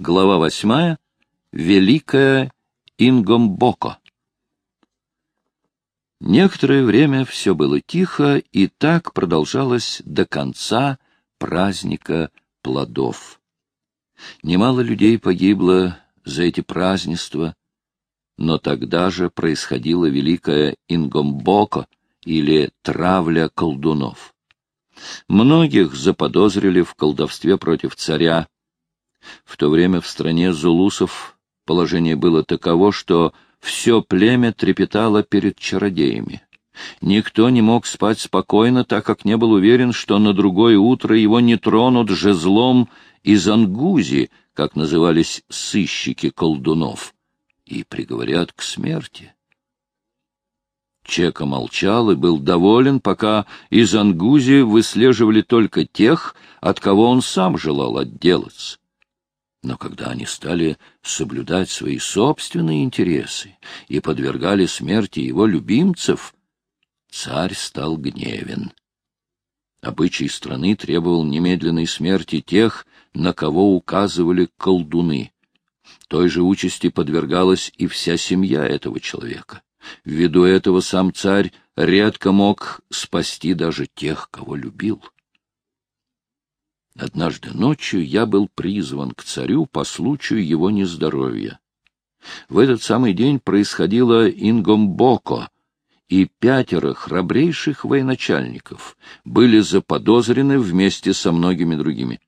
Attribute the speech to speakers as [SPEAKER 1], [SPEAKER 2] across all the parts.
[SPEAKER 1] Глава восьмая. Великая Ингомбоко. Некоторое время все было тихо, и так продолжалось до конца праздника плодов. Немало людей погибло за эти празднества, но тогда же происходила великая Ингомбоко или травля колдунов. Многих заподозрили в колдовстве против царя, в то время в стране зулусов положение было таково, что все племя трепетало перед чародеями. Никто не мог спать спокойно, так как не был уверен, что на другое утро его не тронут жезлом из ангузи, как назывались сыщики колдунов, и приговорят к смерти. Чека молчал и был доволен, пока из ангузи выслеживали только тех, от кого он сам желал отделаться. Но когда они стали соблюдать свои собственные интересы и подвергали смерти его любимцев, царь стал гневен. Обычай страны требовал немедленной смерти тех, на кого указывали колдуны. Той же участи подвергалась и вся семья этого человека. Ввиду этого сам царь редко мог спасти даже тех, кого любил. Однажды ночью я был призван к царю по случаю его нездоровья. В этот самый день происходило Ингомбоко, и пятеро храбрейших военачальников были заподозрены вместе со многими другими.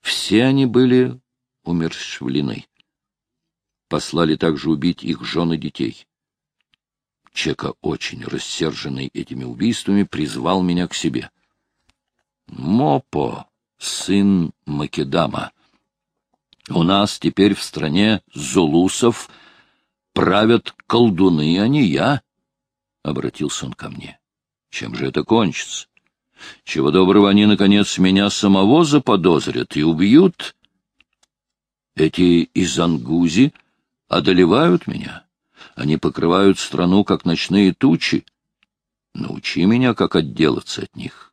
[SPEAKER 1] Все они были умерщвлены. Послали также убить их жен и детей. Чека, очень рассерженный этими убийствами, призвал меня к себе. — Мопо! Сын Македама. У нас теперь в стране зулусов правят колдуны, а не я, — обратился он ко мне. Чем же это кончится? Чего доброго они, наконец, меня самого заподозрят и убьют? Эти изангузи одолевают меня. Они покрывают страну, как ночные тучи. Научи меня, как отделаться от них.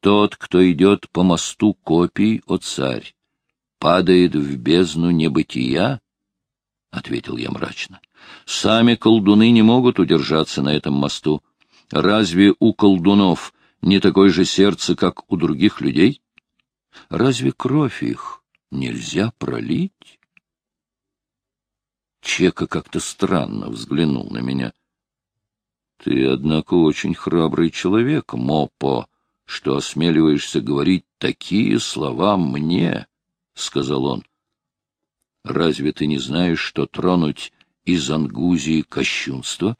[SPEAKER 1] Тот, кто идет по мосту копий, о царь, падает в бездну небытия? — ответил я мрачно. — Сами колдуны не могут удержаться на этом мосту. Разве у колдунов не такое же сердце, как у других людей? Разве кровь их нельзя пролить? Чека как-то странно взглянул на меня. — Ты, однако, очень храбрый человек, Мопо, что осмеливаешься говорить такие слова мне, — сказал он. — Разве ты не знаешь, что тронуть из Ангузии кощунство?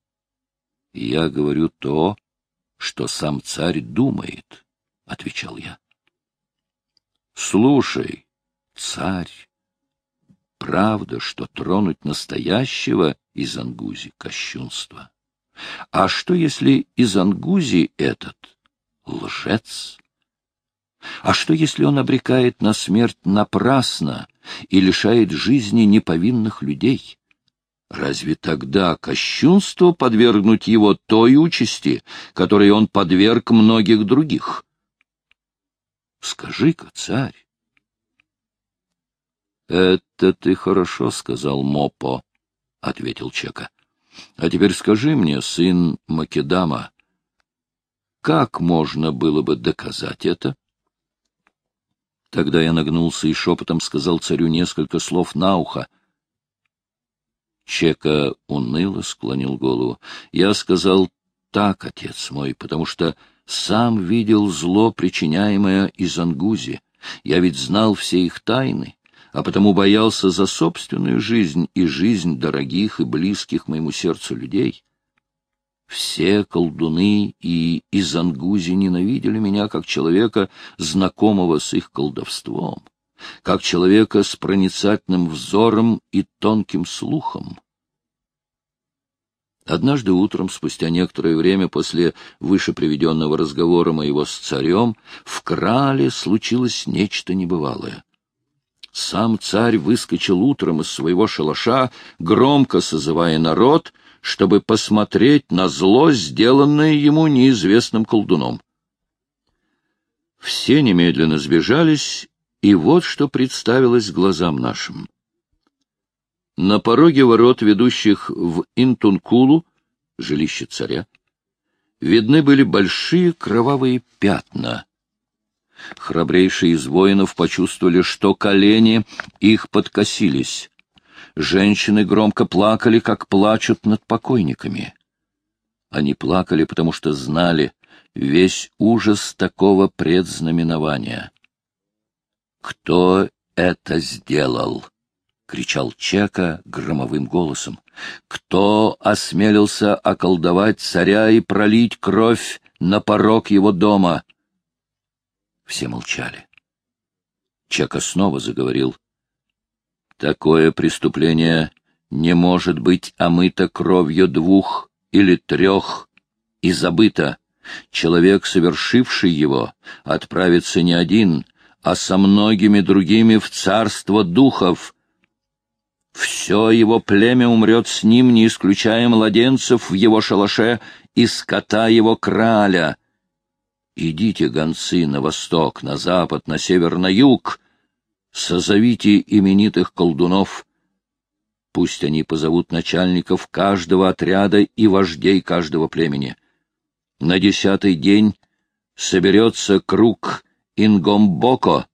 [SPEAKER 1] — Я говорю то, что сам царь думает, — отвечал я. — Слушай, царь, правда, что тронуть настоящего из Ангузи кощунство? А что, если из Ангузи этот лжец. А что, если он обрекает на смерть напрасно и лишает жизни неповинных людей? Разве тогда кощунство подвергнуть его той участи, которой он подверг многих других? Скажи-ка, царь. — Это ты хорошо сказал, Мопо, — ответил Чека. — А теперь скажи мне, сын Македама, как можно было бы доказать это? Тогда я нагнулся и шепотом сказал царю несколько слов на ухо. Чека уныло склонил голову. Я сказал так, отец мой, потому что сам видел зло, причиняемое из Ангузи. Я ведь знал все их тайны, а потому боялся за собственную жизнь и жизнь дорогих и близких моему сердцу людей. Все колдуны и из Ангузи ненавидели меня как человека, знакомого с их колдовством, как человека с проницательным взором и тонким слухом. Однажды утром, спустя некоторое время после вышеприведенного разговора моего с царем, в крале случилось нечто небывалое. Сам царь выскочил утром из своего шалаша, громко созывая народ — чтобы посмотреть на зло, сделанное ему неизвестным колдуном. Все немедленно сбежались, И вот что представилось глазам нашим. На пороге ворот, ведущих в Интункулу, жилище царя, видны были большие кровавые пятна. Храбрейшие из воинов почувствовали, что колени их подкосились. Женщины громко плакали, как плачут над покойниками. Они плакали, потому что знали весь ужас такого предзнаменования. «Кто это сделал?» — кричал Чека громовым голосом. «Кто осмелился околдовать царя и пролить кровь на порог его дома?» Все молчали. Чека снова заговорил. «Такое преступление не может быть омыто кровью двух или трех и забыто. Человек, совершивший его, отправится не один, а со многими другими в царство духов. Все его племя умрет с ним, не исключая младенцев в его шалаше и скота его краля. Идите, гонцы, на восток, на запад, на север, на юг. Созовите именитых колдунов — Пусть они позовут начальников каждого отряда и вождей каждого племени. На десятый день соберется круг Ингомбоко.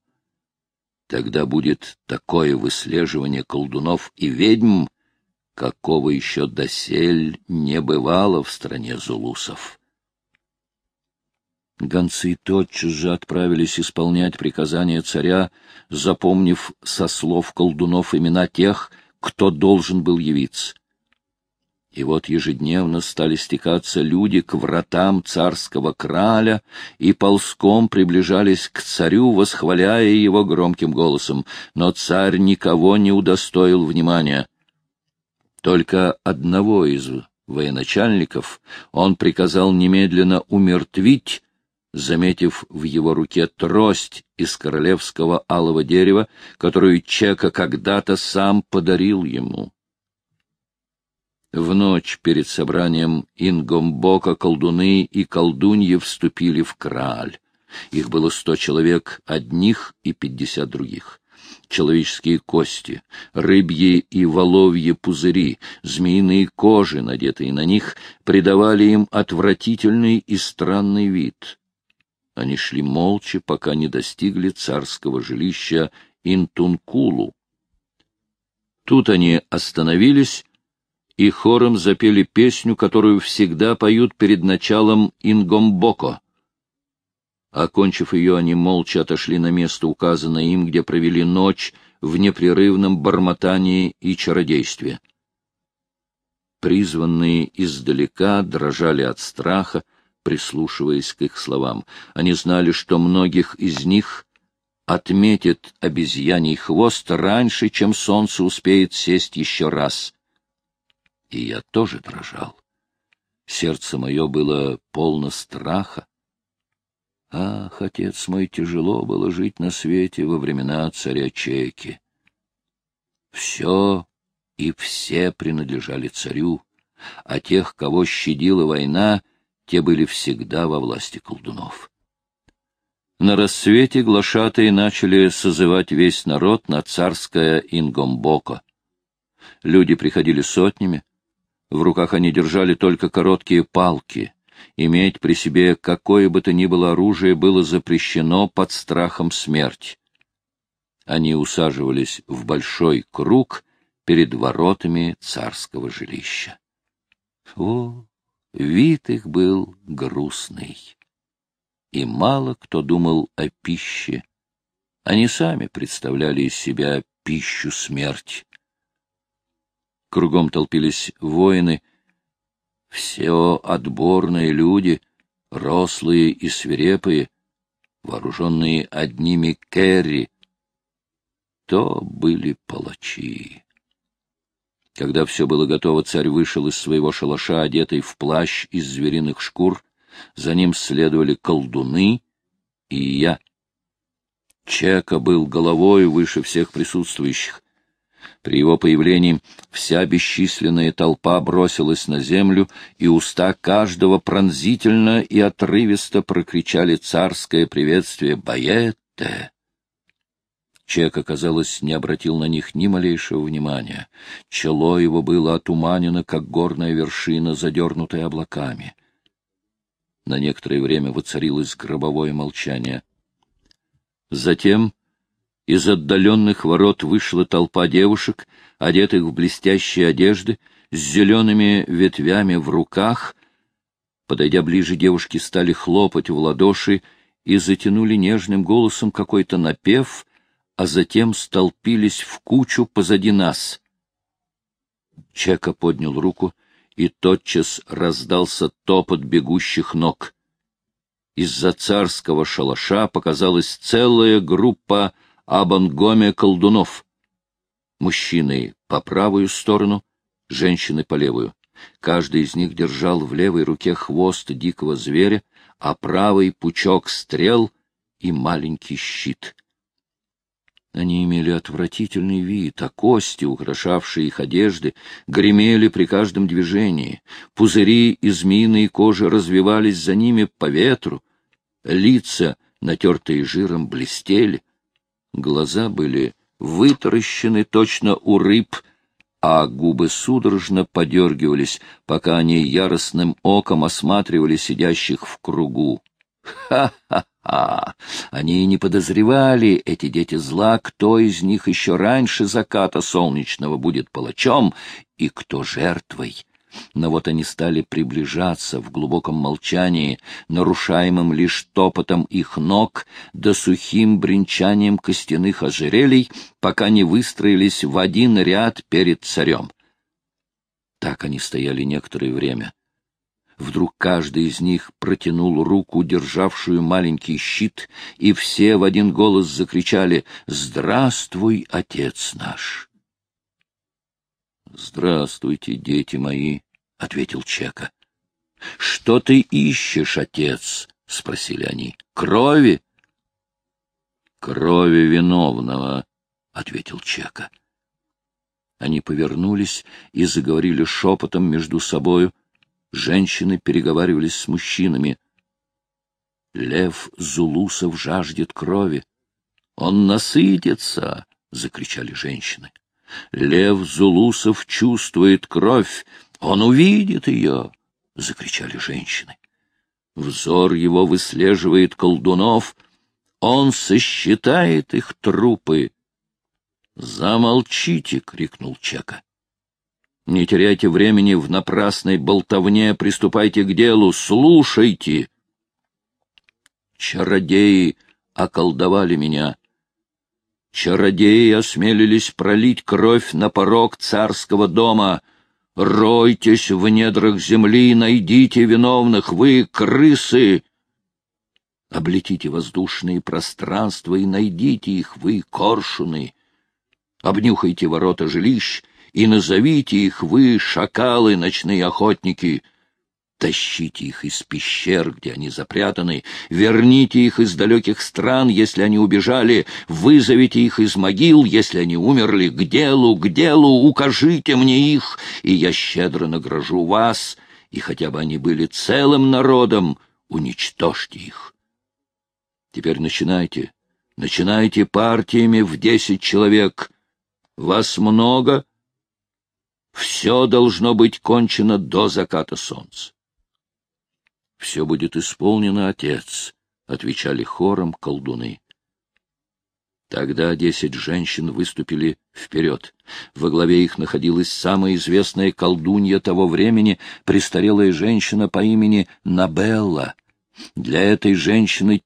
[SPEAKER 1] Тогда будет такое выслеживание колдунов и ведьм, какого еще досель не бывало в стране зулусов. Гонцы тотчас же отправились исполнять приказания царя, запомнив со слов колдунов имена тех, кто должен был явиться. И вот ежедневно стали стекаться люди к вратам царского краля и ползком приближались к царю, восхваляя его громким голосом, но царь никого не удостоил внимания. Только одного из военачальников он приказал немедленно умертвить заметив в его руке трость из королевского алого дерева, которую Чека когда-то сам подарил ему. В ночь перед собранием Ингомбока колдуны и колдуньи вступили в краль. Их было сто человек одних и пятьдесят других. Человеческие кости, рыбьи и воловьи пузыри, змеиные кожи, надетые на них, придавали им отвратительный и странный вид. Они шли молча, пока не достигли царского жилища Интункулу. Тут они остановились и хором запели песню, которую всегда поют перед началом Ингомбоко. Окончив ее, они молча отошли на место, указанное им, где провели ночь в непрерывном бормотании и чародействе. Призванные издалека дрожали от страха, прислушиваясь к их словам. Они знали, что многих из них отметит обезьяний хвост раньше, чем солнце успеет сесть еще раз. И я тоже дрожал. Сердце мое было полно страха. Ах, отец мой, тяжело было жить на свете во времена царя Чеки. Все и все принадлежали царю, а тех, кого щадила война, — те были всегда во власти колдунов. На рассвете глашатые начали созывать весь народ на царское Ингомбоко. Люди приходили сотнями, в руках они держали только короткие палки. Иметь при себе какое бы то ни было оружие было запрещено под страхом смерти. Они усаживались в большой круг перед воротами царского жилища. О, Вид их был грустный. И мало кто думал о пище. Они сами представляли из себя пищу смерти. Кругом толпились воины, все отборные люди, рослые и свирепые, вооруженные одними керри, то были палачи. Когда все было готово, царь вышел из своего шалаша, одетый в плащ из звериных шкур. За ним следовали колдуны и я. Чека был головой выше всех присутствующих. При его появлении вся бесчисленная толпа бросилась на землю, и уста каждого пронзительно и отрывисто прокричали царское приветствие «Баетте!». Чека, казалось, не обратил на них ни малейшего внимания. Чело его было отуманено, как горная вершина, задернутая облаками. На некоторое время воцарилось гробовое молчание. Затем из отдаленных ворот вышла толпа девушек, одетых в блестящие одежды, с зелеными ветвями в руках. Подойдя ближе, девушки стали хлопать в ладоши и затянули нежным голосом какой-то напев, а затем столпились в кучу позади нас. Чека поднял руку, и тотчас раздался топот бегущих ног. Из-за царского шалаша показалась целая группа абангоме колдунов. Мужчины по правую сторону, женщины по левую. Каждый из них держал в левой руке хвост дикого зверя, а правый — пучок стрел и маленький щит — они имели отвратительный вид, а кости, украшавшие их одежды, гремели при каждом движении. Пузыри из змеиной кожи развивались за ними по ветру. Лица, натертые жиром, блестели. Глаза были вытаращены точно у рыб, а губы судорожно подергивались, пока они яростным оком осматривали сидящих в кругу. Ха-ха! А, они не подозревали, эти дети зла, кто из них еще раньше заката солнечного будет палачом и кто жертвой. Но вот они стали приближаться в глубоком молчании, нарушаемым лишь топотом их ног да сухим бренчанием костяных ожерелий, пока не выстроились в один ряд перед царем. Так они стояли некоторое время. Вдруг каждый из них протянул руку, державшую маленький щит, и все в один голос закричали «Здравствуй, отец наш!» «Здравствуйте, дети мои!» — ответил Чека. «Что ты ищешь, отец?» — спросили они. «Крови?» «Крови виновного», — ответил Чека. Они повернулись и заговорили шепотом между собою, Женщины переговаривались с мужчинами. Лев Зулусов жаждет крови. Он насытится, — закричали женщины. Лев Зулусов чувствует кровь. Он увидит ее, — закричали женщины. Взор его выслеживает колдунов. Он сосчитает их трупы. «Замолчите!» — крикнул Чека. Не теряйте времени в напрасной болтовне, приступайте к делу, слушайте. Чародеи околдовали меня. Чародеи осмелились пролить кровь на порог царского дома. Ройтесь в недрах земли, найдите виновных, вы крысы! Облетите воздушные пространства и найдите их, вы коршуны! Обнюхайте ворота жилищ — и назовите их вы, шакалы, ночные охотники. Тащите их из пещер, где они запрятаны, верните их из далеких стран, если они убежали, вызовите их из могил, если они умерли, к делу, к делу, укажите мне их, и я щедро награжу вас, и хотя бы они были целым народом, уничтожьте их. Теперь начинайте, начинайте партиями в десять человек. Вас много, все должно быть кончено до заката солнца. — Все будет исполнено, отец, — отвечали хором колдуны. Тогда десять женщин выступили вперед. Во главе их находилась самая известная колдунья того времени, престарелая женщина по имени Набелла. Для этой женщины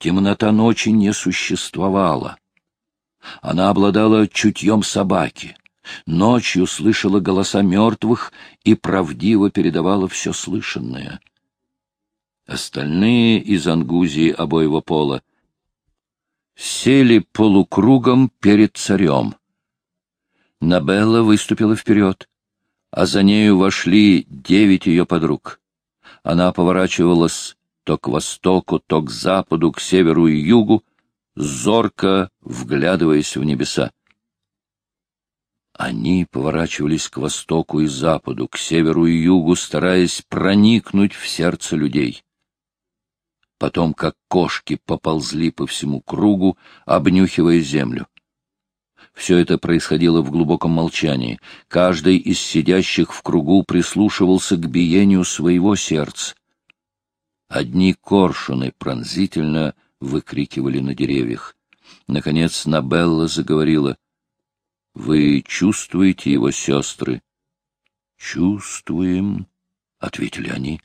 [SPEAKER 1] темнота ночи не существовала. Она обладала чутьем собаки, Ночью слышала голоса мертвых и правдиво передавала все слышанное. Остальные из Ангузии обоего пола сели полукругом перед царем. Набелла выступила вперед, а за нею вошли девять ее подруг. Она поворачивалась то к востоку, то к западу, к северу и югу, зорко вглядываясь в небеса. Они поворачивались к востоку и западу, к северу и югу, стараясь проникнуть в сердце людей. потом, как кошки, поползли по всему кругу, обнюхивая землю. Все это происходило в глубоком молчании. Каждый из сидящих в кругу прислушивался к биению своего сердца. Одни коршуны пронзительно выкрикивали на деревьях. Наконец Набелла заговорила. — Вы чувствуете его, сестры? — Чувствуем, — ответили они.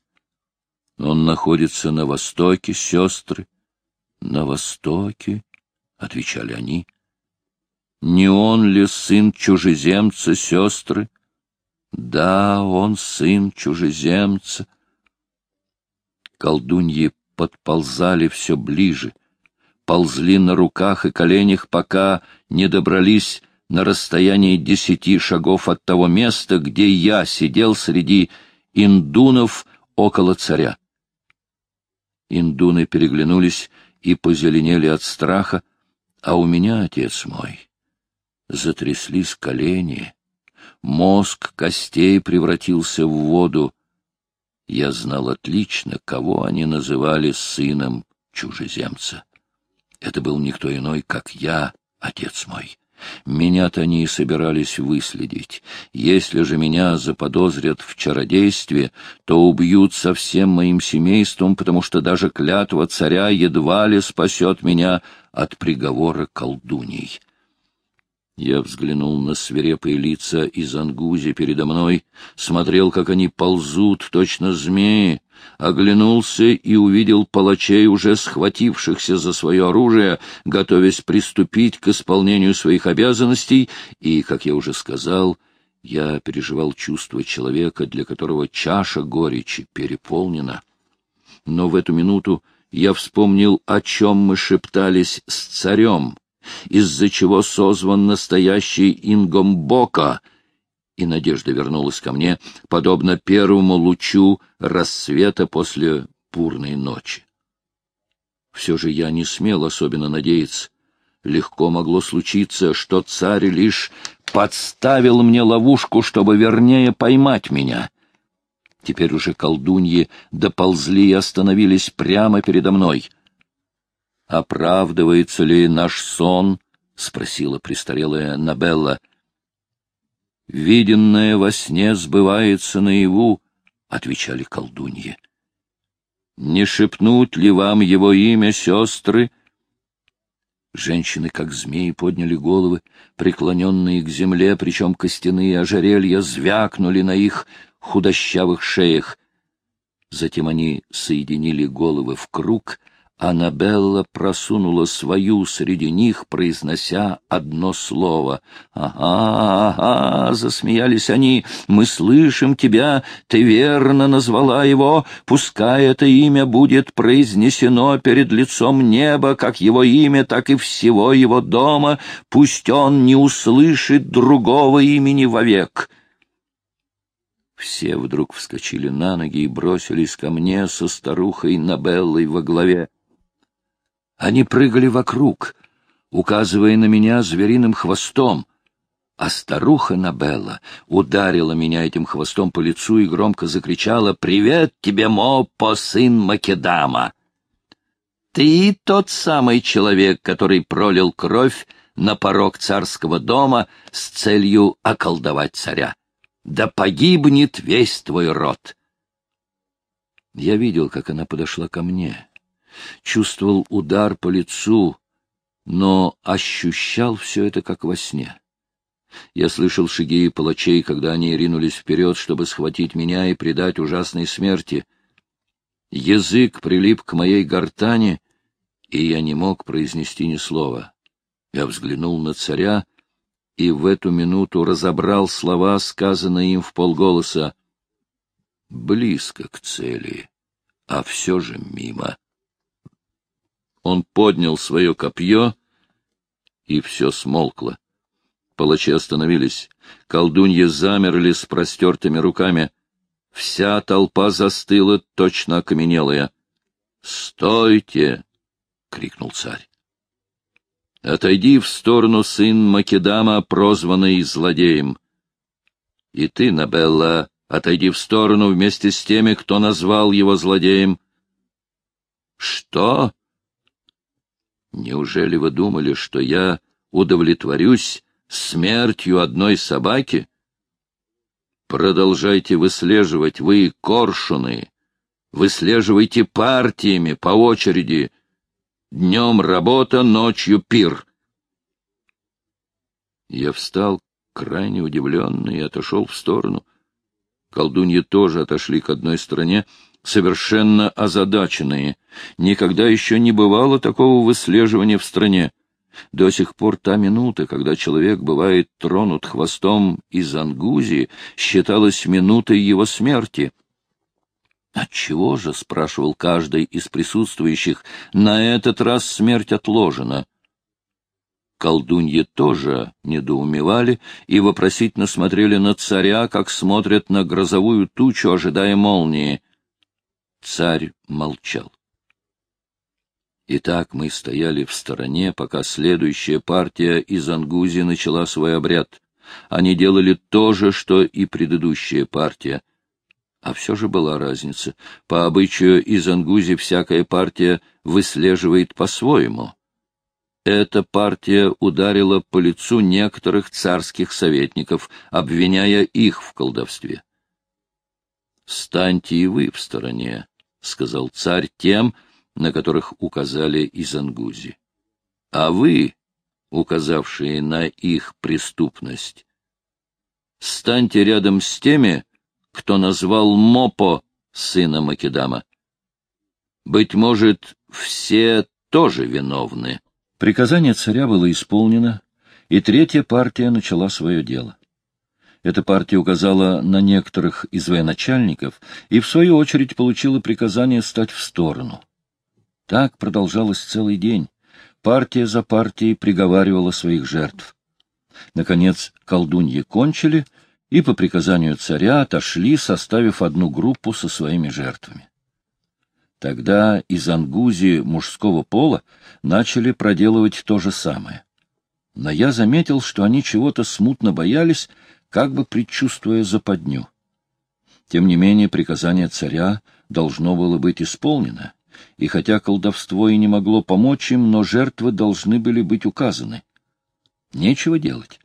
[SPEAKER 1] — Он находится на востоке, сестры. — На востоке, — отвечали они. — Не он ли сын чужеземца, сестры? — Да, он сын чужеземца, — Колдуньи подползали все ближе, ползли на руках и коленях, пока не добрались на расстоянии десяти шагов от того места, где я сидел среди индунов около царя. Индуны переглянулись и позеленели от страха, а у меня, отец мой, затряслись колени, мозг костей превратился в воду, я знал отлично, кого они называли сыном чужеземца. Это был никто иной, как я, отец мой. Меня-то они и собирались выследить. Если же меня заподозрят в чародействе, то убьют со всем моим семейством, потому что даже клятва царя едва ли спасет меня от приговора колдуней. Я взглянул на свирепые лица из ангузи передо мной, смотрел, как они ползут, точно змеи, оглянулся и увидел палачей, уже схватившихся за свое оружие, готовясь приступить к исполнению своих обязанностей, и, как я уже сказал, я переживал чувство человека, для которого чаша горечи переполнена. Но в эту минуту я вспомнил, о чем мы шептались с царем, из-за чего созван настоящий Ингомбока, и надежда вернулась ко мне, подобно первому лучу рассвета после бурной ночи. Все же я не смел особенно надеяться. Легко могло случиться, что царь лишь подставил мне ловушку, чтобы вернее поймать меня. Теперь уже колдуньи доползли и остановились прямо передо мной — «Оправдывается ли наш сон?» — спросила престарелая Набелла. «Виденное во сне сбывается наяву», — отвечали колдуньи. «Не шепнуть ли вам его имя, сестры?» Женщины, как змеи, подняли головы, преклоненные к земле, причем костяные ожерелья звякнули на их худощавых шеях. Затем они соединили головы в круг — Аннабелла просунула свою среди них, произнося одно слово. «Ага, ага!» — засмеялись они. «Мы слышим тебя, ты верно назвала его. Пускай это имя будет произнесено перед лицом неба, как его имя, так и всего его дома. Пусть он не услышит другого имени вовек». Все вдруг вскочили на ноги и бросились ко мне со старухой Набеллой во главе. Они прыгали вокруг, указывая на меня звериным хвостом, а старуха Набелла ударила меня этим хвостом по лицу и громко закричала «Привет тебе, Мопо, сын Македама!» «Ты тот самый человек, который пролил кровь на порог царского дома с целью околдовать царя. Да погибнет весь твой род!» Я видел, как она подошла ко мне чувствовал удар по лицу, но ощущал все это как во сне. Я слышал шаги палачей, когда они ринулись вперед, чтобы схватить меня и предать ужасной смерти. Язык прилип к моей гортани, и я не мог произнести ни слова. Я взглянул на царя и в эту минуту разобрал слова, сказанные им в полголоса. Близко к цели, а все же мимо. Он поднял свое копье, и все смолкло. Палачи остановились. Колдуньи замерли с простертыми руками. Вся толпа застыла, точно окаменелая. «Стойте!» — крикнул царь. «Отойди в сторону, сын Македама, прозванный злодеем. И ты, Набелла, отойди в сторону вместе с теми, кто назвал его злодеем. Что? Неужели вы думали, что я удовлетворюсь смертью одной собаки? Продолжайте выслеживать, вы, коршуны, выслеживайте партиями по очереди. Днем работа, ночью пир. Я встал, крайне удивленный, и отошел в сторону. Колдуньи тоже отошли к одной стороне, совершенно озадаченные. Никогда еще не бывало такого выслеживания в стране. До сих пор та минута, когда человек бывает тронут хвостом из ангузии, считалась минутой его смерти. «Отчего же?» — спрашивал каждый из присутствующих. «На этот раз смерть отложена». Колдуньи тоже недоумевали и вопросительно смотрели на царя, как смотрят на грозовую тучу, ожидая молнии. Царь молчал. Итак, мы стояли в стороне, пока следующая партия из Ангузи начала свой обряд. Они делали то же, что и предыдущая партия. А все же была разница. По обычаю из Ангузи всякая партия выслеживает по-своему. Эта партия ударила по лицу некоторых царских советников, обвиняя их в колдовстве. «Станьте и вы в стороне», — сказал царь тем, на которых указали из Ангузи. «А вы, указавшие на их преступность, станьте рядом с теми, кто назвал Мопо сына Македама. Быть может, все тоже виновны». Приказание царя было исполнено, и третья партия начала свое дело. Эта партия указала на некоторых из военачальников и, в свою очередь, получила приказание стать в сторону. Так продолжалось целый день. Партия за партией приговаривала своих жертв. Наконец, колдуньи кончили и по приказанию царя отошли, составив одну группу со своими жертвами. Тогда из ангузи мужского пола начали проделывать то же самое. Но я заметил, что они чего-то смутно боялись, как бы предчувствуя западню. Тем не менее, приказание царя должно было быть исполнено, и хотя колдовство и не могло помочь им, но жертвы должны были быть указаны. Нечего делать.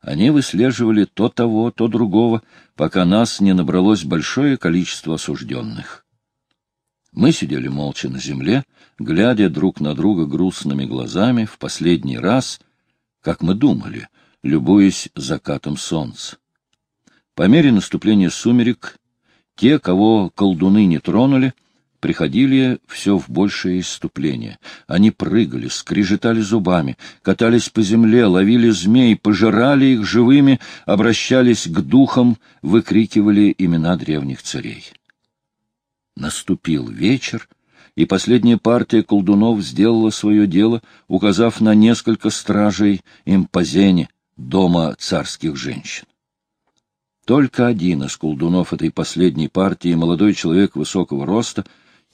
[SPEAKER 1] Они выслеживали то того, то другого, пока нас не набралось большое количество осужденных. Мы сидели молча на земле, глядя друг на друга грустными глазами в последний раз, как мы думали, любуясь закатом солнца. По мере наступления сумерек те, кого колдуны не тронули, приходили все в большее иступление. Они прыгали, скрежетали зубами, катались по земле, ловили змей, пожирали их живыми, обращались к духам, выкрикивали имена древних царей. Наступил вечер, и последняя партия колдунов сделала свое дело, указав на несколько стражей импозени, дома царских женщин. Только один из колдунов этой последней партии, молодой человек высокого роста,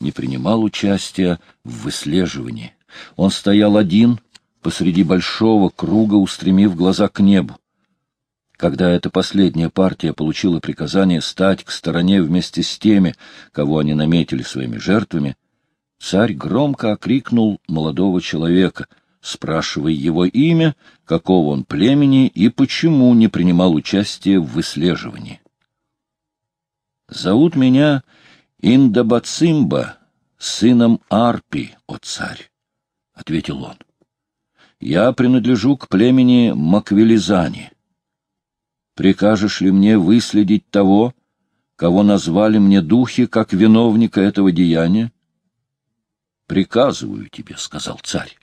[SPEAKER 1] не принимал участия в выслеживании. Он стоял один посреди большого круга, устремив глаза к небу. Когда эта последняя партия получила приказание стать к стороне вместе с теми, кого они наметили своими жертвами, царь громко окрикнул молодого человека, спрашивая его имя, какого он племени и почему не принимал участия в выслеживании. «Зовут меня Индабацимба, сыном Арпи, о царь», — ответил он. «Я принадлежу к племени Маквелизани» Прикажешь ли мне выследить того, кого назвали мне духи как виновника этого деяния? — Приказываю тебе, — сказал царь.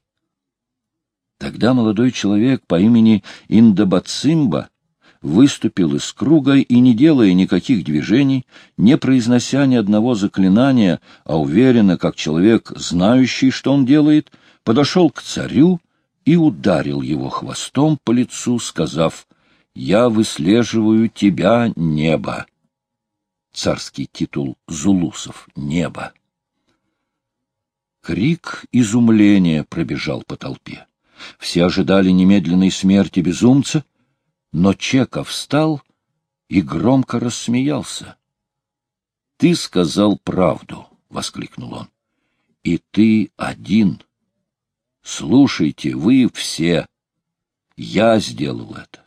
[SPEAKER 1] Тогда молодой человек по имени Индабацимба выступил из круга и, не делая никаких движений, не произнося ни одного заклинания, а уверенно, как человек, знающий, что он делает, подошел к царю и ударил его хвостом по лицу, сказав я выслеживаю тебя, небо. Царский титул Зулусов «Небо». Крик изумления пробежал по толпе. Все ожидали немедленной смерти безумца, но Чеков встал и громко рассмеялся. — Ты сказал правду, — воскликнул он. и ты один. Слушайте, вы все. Я сделал это.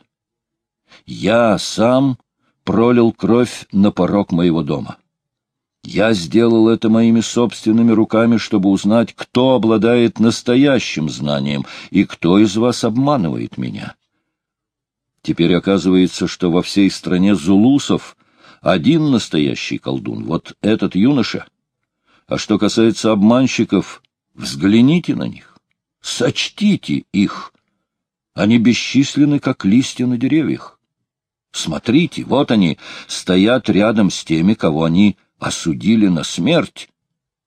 [SPEAKER 1] Я сам пролил кровь на порог моего дома. Я сделал это моими собственными руками, чтобы узнать, кто обладает настоящим знанием и кто из вас обманывает меня. Теперь оказывается, что во всей стране зулусов один настоящий колдун, вот этот юноша. А что касается обманщиков, взгляните на них, сочтите их. Они бесчисленны, как листья на деревьях. Смотрите, вот они стоят рядом с теми, кого они осудили на смерть.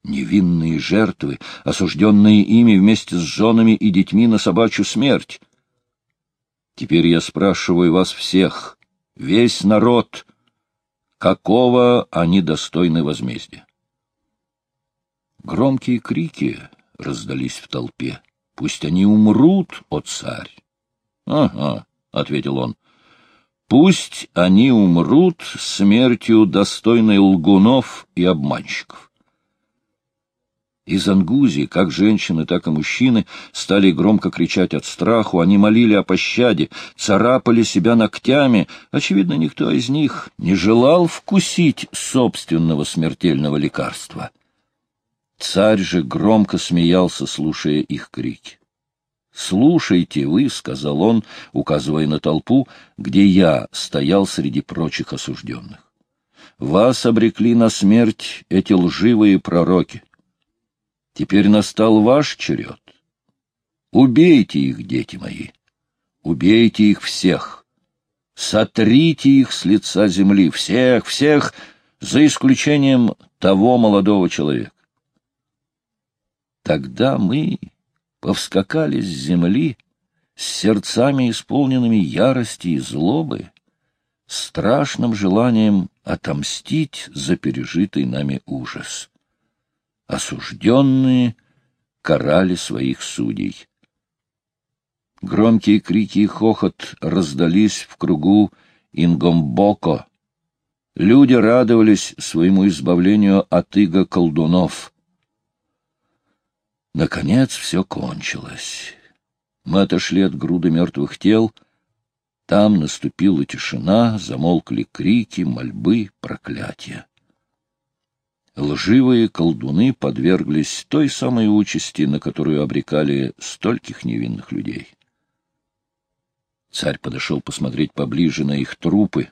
[SPEAKER 1] Невинные жертвы, осужденные ими вместе с женами и детьми на собачью смерть. Теперь я спрашиваю вас всех, весь народ, какого они достойны возмездия? Громкие крики раздались в толпе. Пусть они умрут, о царь! — Ага, — ответил он, Пусть они умрут смертью, достойной лгунов и обманщиков. Из Ангузи, как женщины, так и мужчины, стали громко кричать от страху, они молили о пощаде, царапали себя ногтями. Очевидно, никто из них не желал вкусить собственного смертельного лекарства. Царь же громко смеялся, слушая их крики. «Слушайте вы», — сказал он, указывая на толпу, где я стоял среди прочих осужденных. «Вас обрекли на смерть эти лживые пророки. Теперь настал ваш черед. Убейте их, дети мои, убейте их всех, сотрите их с лица земли, всех, всех, за исключением того молодого человека. Тогда мы повскакали с земли с сердцами, исполненными ярости и злобы, страшным желанием отомстить за пережитый нами ужас. Осужденные карали своих судей. Громкие крики и хохот раздались в кругу Ингомбоко. Люди радовались своему избавлению от иго колдунов — Наконец все кончилось. Мы отошли от груды мертвых тел. Там наступила тишина, замолкли крики, мольбы, проклятия. Лживые колдуны подверглись той самой участи, на которую обрекали стольких невинных людей. Царь подошел посмотреть поближе на их трупы.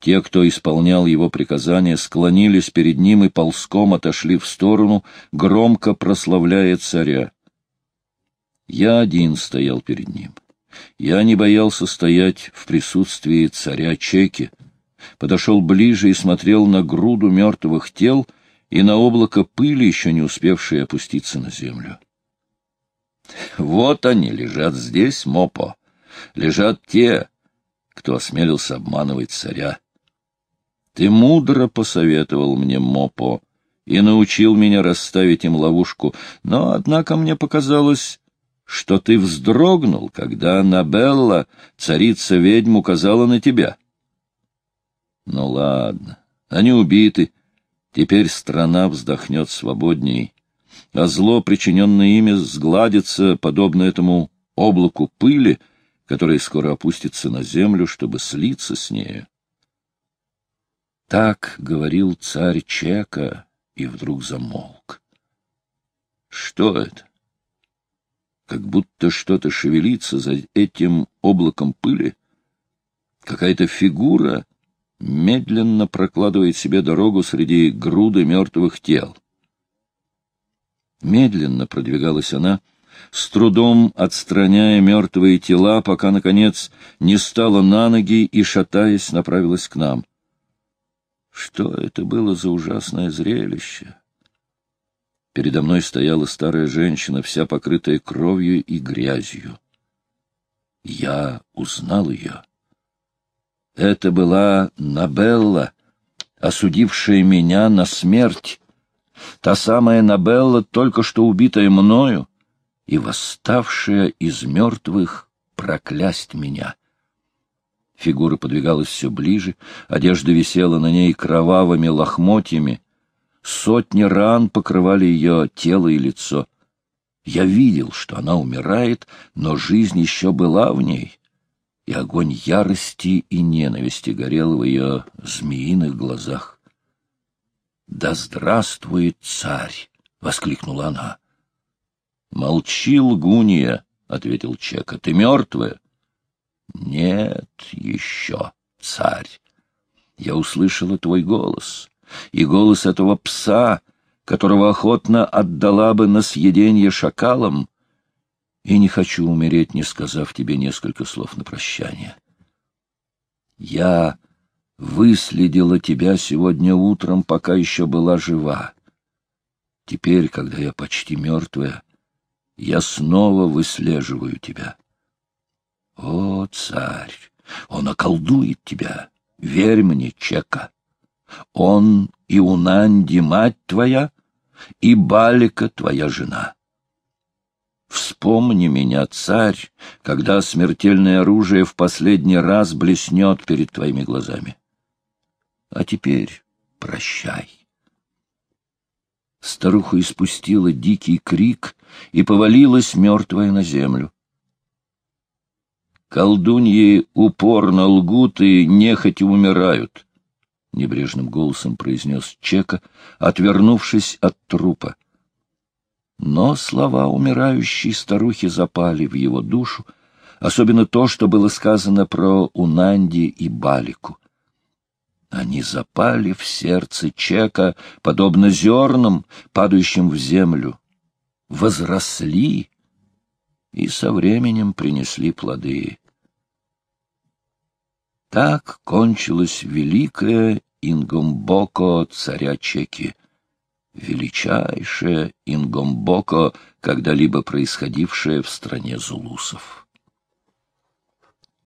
[SPEAKER 1] Те, кто исполнял его приказания, склонились перед ним и ползком отошли в сторону, громко прославляя царя. Я один стоял перед ним. Я не боялся стоять в присутствии царя Чеки. Подошел ближе и смотрел на груду мертвых тел и на облако пыли, еще не успевшие опуститься на землю. Вот они лежат здесь, Мопо. Лежат те, кто осмелился обманывать царя. Ты мудро посоветовал мне, Мопо, и научил меня расставить им ловушку, но, однако, мне показалось, что ты вздрогнул, когда Аннабелла, царица-ведьм, указала на тебя. Ну ладно, они убиты, теперь страна вздохнет свободней, а зло, причиненное ими, сгладится, подобно этому облаку пыли, который скоро опустится на землю, чтобы слиться с нею. Так говорил царь Чека и вдруг замолк. Что это? Как будто что-то шевелится за этим облаком пыли. Какая-то фигура медленно прокладывает себе дорогу среди груды мертвых тел. Медленно продвигалась она, — с трудом отстраняя мертвые тела, пока, наконец, не стала на ноги и, шатаясь, направилась к нам. Что это было за ужасное зрелище? Передо мной стояла старая женщина, вся покрытая кровью и грязью. Я узнал ее. Это была Набелла, осудившая меня на смерть. Та самая Набелла, только что убитая мною, и восставшая из мертвых проклясть меня. Фигура подвигалась все ближе, одежда висела на ней кровавыми лохмотьями. Сотни ран покрывали ее тело и лицо. Я видел, что она умирает, но жизнь еще была в ней, и огонь ярости и ненависти горел в ее змеиных глазах. «Да здравствует царь!» — воскликнула она. «Молчи, лгунья!» — ответил Чека. «Ты мертвая?» «Нет еще, царь. Я услышала твой голос, и голос этого пса, которого охотно отдала бы на съедение шакалам, и не хочу умереть, не сказав тебе несколько слов на прощание. Я выследила тебя сегодня утром, пока еще была жива. Теперь, когда я почти мертвая, я снова выслеживаю тебя. О, царь, он околдует тебя, верь мне, Чека. Он и Унанди мать твоя, и Балика твоя жена. Вспомни меня, царь, когда смертельное оружие в последний раз блеснет перед твоими глазами. А теперь прощай. Старуха испустила дикий крик и повалилась мертвая на землю. Колдуньи упорно лгут и нехотя умирают, — небрежным голосом произнес Чека, отвернувшись от трупа. Но слова умирающей старухи запали в его душу, особенно то, что было сказано про Унанди и Балику. Они запали в сердце Чека, подобно зернам, падающим в землю, возросли и со временем принесли плоды. Так кончилась великая Ингомбоко царя Чеки величайшее ингомбоко, когда-либо происходившее в стране зулусов.